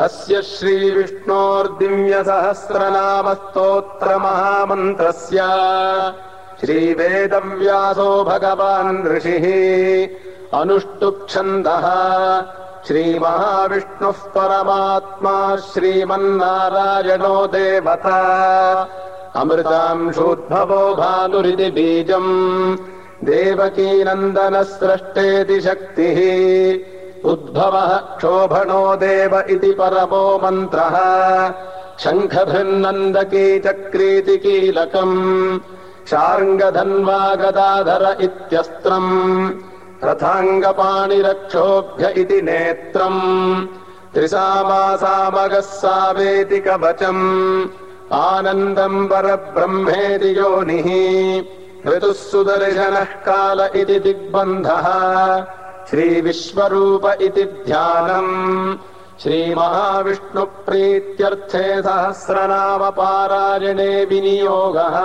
अस्य श्रीविष्णोर्दिव्यसहस्रनामस्तोत्रमहामन्त्रस्य श्रीवेदव्यासो भगवान् ऋषिः अनुष्टुप्छन्दः श्रीमहाविष्णुः परमात्मा श्रीमन्नारायणो देवता अमृतांशोद्भवो भानुरिति बीजम् देवकीनन्दनस्रष्टेति शक्तिः उद्भवः क्षोभणो देव इति परमो मन्त्रः। शङ्खभृन्नन्दकी चक्रीति कीलकम् शार्ङ्गधन्वा गदाधर इत्यस्त्रम् रथाङ्गपाणिरक्षोभ्य इति नेत्रम् त्रिसामासामगः सावेति कवचम् आनन्दम् परब्रह्मेति योनिः ऋतुः सुदर्शनः काल इति दिग्बन्धः श्रीविश्वरूप इति ध्यानम्। श्रीमहाविष्णुप्रीत्यर्थे सहस्रनामपारायणे विनियोगः